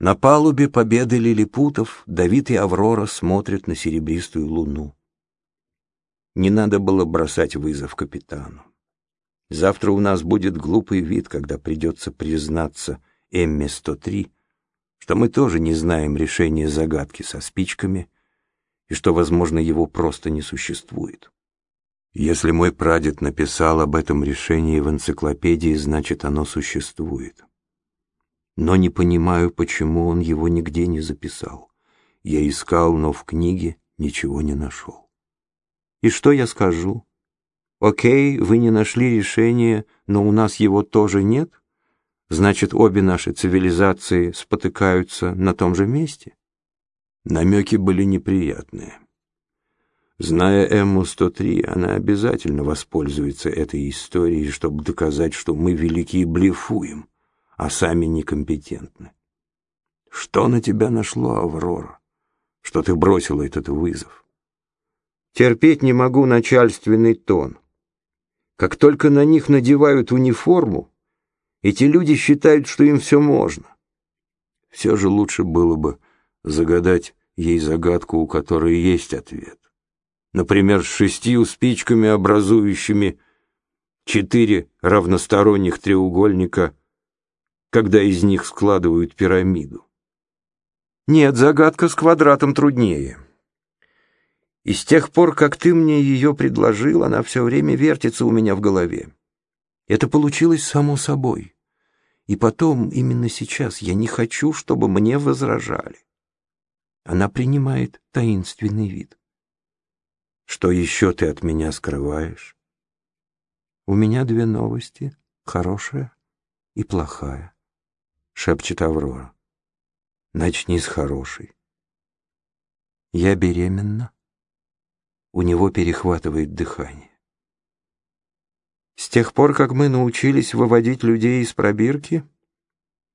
На палубе победы лилипутов Давид и Аврора смотрят на серебристую луну. Не надо было бросать вызов капитану. Завтра у нас будет глупый вид, когда придется признаться Эмме-103, что мы тоже не знаем решения загадки со спичками и что, возможно, его просто не существует. Если мой прадед написал об этом решении в энциклопедии, значит, оно существует. Но не понимаю, почему он его нигде не записал. Я искал, но в книге ничего не нашел. И что я скажу? Окей, вы не нашли решения, но у нас его тоже нет? Значит, обе наши цивилизации спотыкаются на том же месте? Намеки были неприятные. Зная Эмму-103, она обязательно воспользуется этой историей, чтобы доказать, что мы великие блефуем, а сами некомпетентны. Что на тебя нашло, Аврора? Что ты бросила этот вызов? Терпеть не могу начальственный тон. Как только на них надевают униформу, эти люди считают, что им все можно. Все же лучше было бы загадать ей загадку, у которой есть ответ например, с шестью спичками, образующими четыре равносторонних треугольника, когда из них складывают пирамиду. Нет, загадка с квадратом труднее. И с тех пор, как ты мне ее предложил, она все время вертится у меня в голове. Это получилось само собой. И потом, именно сейчас, я не хочу, чтобы мне возражали. Она принимает таинственный вид. Что еще ты от меня скрываешь? У меня две новости, хорошая и плохая, шепчет Аврора. Начни с хорошей. Я беременна. У него перехватывает дыхание. С тех пор, как мы научились выводить людей из пробирки,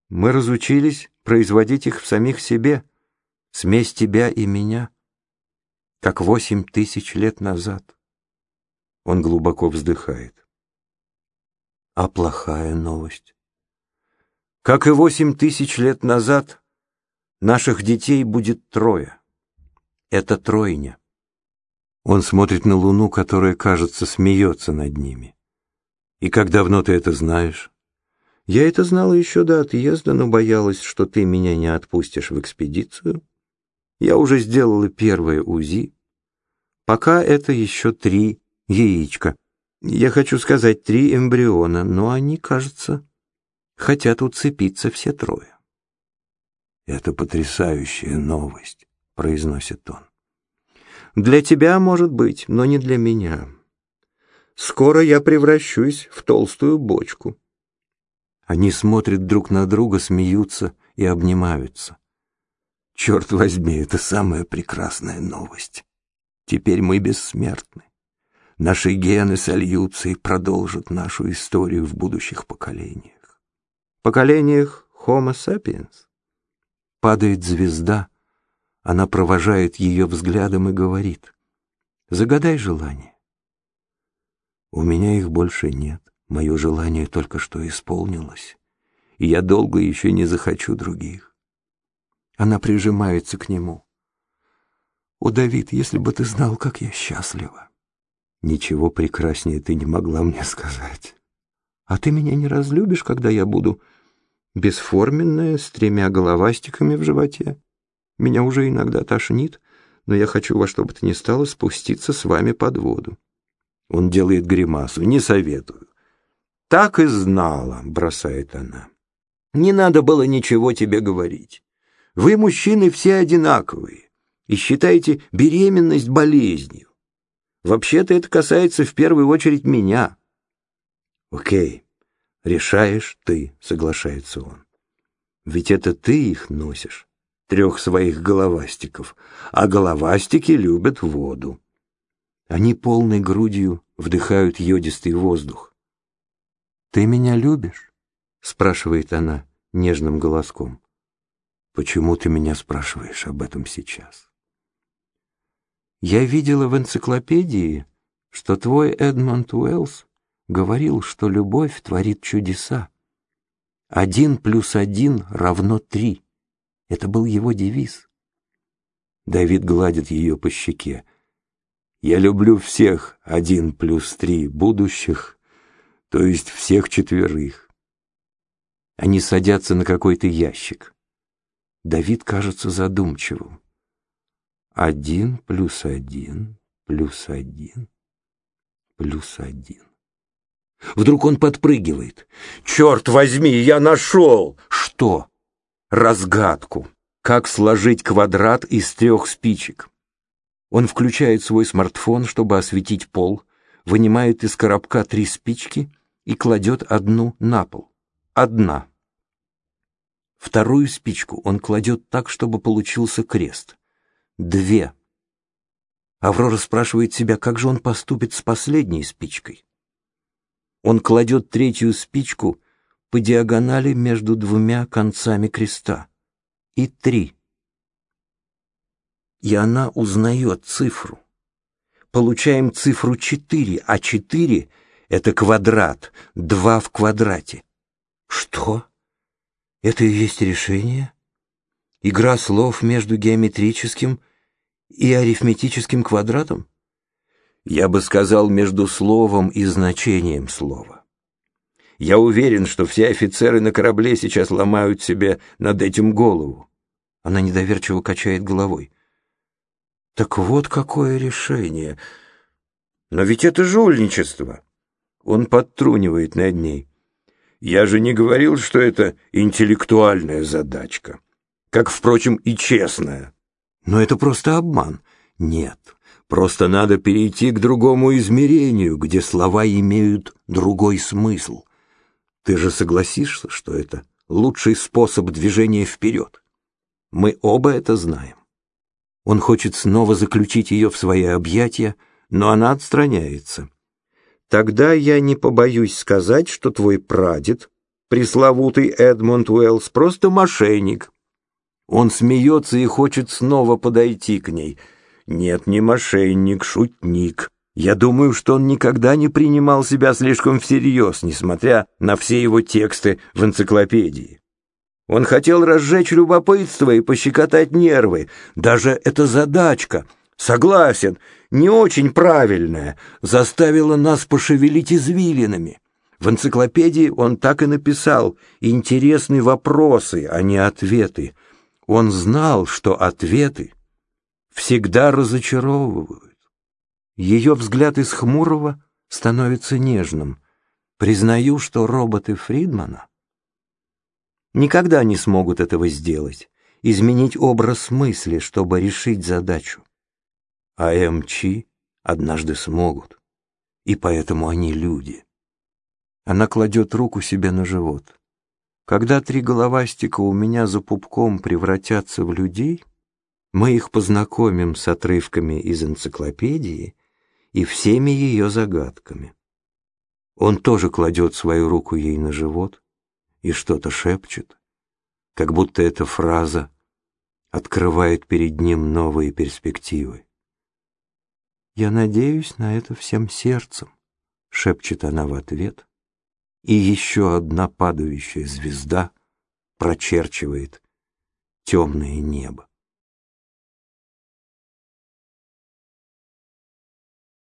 мы разучились производить их в самих себе, смесь тебя и меня как восемь тысяч лет назад. Он глубоко вздыхает. А плохая новость. Как и восемь тысяч лет назад, наших детей будет трое. Это тройня. Он смотрит на луну, которая, кажется, смеется над ними. И как давно ты это знаешь? Я это знала еще до отъезда, но боялась, что ты меня не отпустишь в экспедицию. Я уже сделала первое УЗИ. Пока это еще три яичка. Я хочу сказать, три эмбриона, но они, кажется, хотят уцепиться все трое. «Это потрясающая новость», — произносит он. «Для тебя, может быть, но не для меня. Скоро я превращусь в толстую бочку». Они смотрят друг на друга, смеются и обнимаются. Черт возьми, это самая прекрасная новость. Теперь мы бессмертны. Наши гены сольются и продолжат нашу историю в будущих поколениях. Поколениях Homo sapiens. Падает звезда, она провожает ее взглядом и говорит, «Загадай желание». У меня их больше нет, мое желание только что исполнилось, и я долго еще не захочу других. Она прижимается к нему. О, Давид, если бы ты знал, как я счастлива. Ничего прекраснее ты не могла мне сказать. А ты меня не разлюбишь, когда я буду бесформенная, с тремя головастиками в животе? Меня уже иногда тошнит, но я хочу во что бы то ни стало спуститься с вами под воду. Он делает гримасу. Не советую. Так и знала, бросает она. Не надо было ничего тебе говорить. Вы, мужчины, все одинаковые и считаете беременность болезнью. Вообще-то это касается в первую очередь меня. Окей, решаешь ты, соглашается он. Ведь это ты их носишь, трех своих головастиков, а головастики любят воду. Они полной грудью вдыхают йодистый воздух. «Ты меня любишь?» — спрашивает она нежным голоском. «Почему ты меня спрашиваешь об этом сейчас?» Я видела в энциклопедии, что твой Эдмонд Уэллс говорил, что любовь творит чудеса. Один плюс один равно три. Это был его девиз. Давид гладит ее по щеке. «Я люблю всех один плюс три будущих, то есть всех четверых». Они садятся на какой-то ящик. Давид кажется задумчивым. Один плюс один плюс один плюс один. Вдруг он подпрыгивает. «Черт возьми, я нашел!» «Что?» «Разгадку. Как сложить квадрат из трех спичек?» Он включает свой смартфон, чтобы осветить пол, вынимает из коробка три спички и кладет одну на пол. Одна. Вторую спичку он кладет так, чтобы получился крест. Две. Аврора спрашивает себя, как же он поступит с последней спичкой. Он кладет третью спичку по диагонали между двумя концами креста. И три. И она узнает цифру. Получаем цифру четыре, а четыре — это квадрат, два в квадрате. Что? Это и есть решение? Игра слов между геометрическим и арифметическим квадратом? Я бы сказал, между словом и значением слова. Я уверен, что все офицеры на корабле сейчас ломают себе над этим голову. Она недоверчиво качает головой. Так вот какое решение. Но ведь это жульничество. Он подтрунивает над ней. Я же не говорил, что это интеллектуальная задачка. Как, впрочем, и честная. Но это просто обман. Нет, Просто надо перейти к другому измерению, где слова имеют другой смысл. Ты же согласишься, что это лучший способ движения вперед? Мы оба это знаем. Он хочет снова заключить ее в свои объятия, но она отстраняется. Тогда я не побоюсь сказать, что твой прадед, пресловутый Эдмонд Уэллс, просто мошенник. Он смеется и хочет снова подойти к ней — нет, не мошенник, шутник. Я думаю, что он никогда не принимал себя слишком всерьез, несмотря на все его тексты в энциклопедии. Он хотел разжечь любопытство и пощекотать нервы. Даже эта задачка, согласен, не очень правильная, заставила нас пошевелить извилинами. В энциклопедии он так и написал «интересные вопросы, а не ответы». Он знал, что ответы всегда разочаровывают. Ее взгляд из хмурого становится нежным. Признаю, что роботы Фридмана никогда не смогут этого сделать, изменить образ мысли, чтобы решить задачу. А МЧ однажды смогут, и поэтому они люди. Она кладет руку себе на живот. Когда три головастика у меня за пупком превратятся в людей, мы их познакомим с отрывками из энциклопедии и всеми ее загадками. Он тоже кладет свою руку ей на живот и что-то шепчет, как будто эта фраза открывает перед ним новые перспективы. «Я надеюсь на это всем сердцем», — шепчет она в ответ, и еще одна падающая звезда прочерчивает темное небо.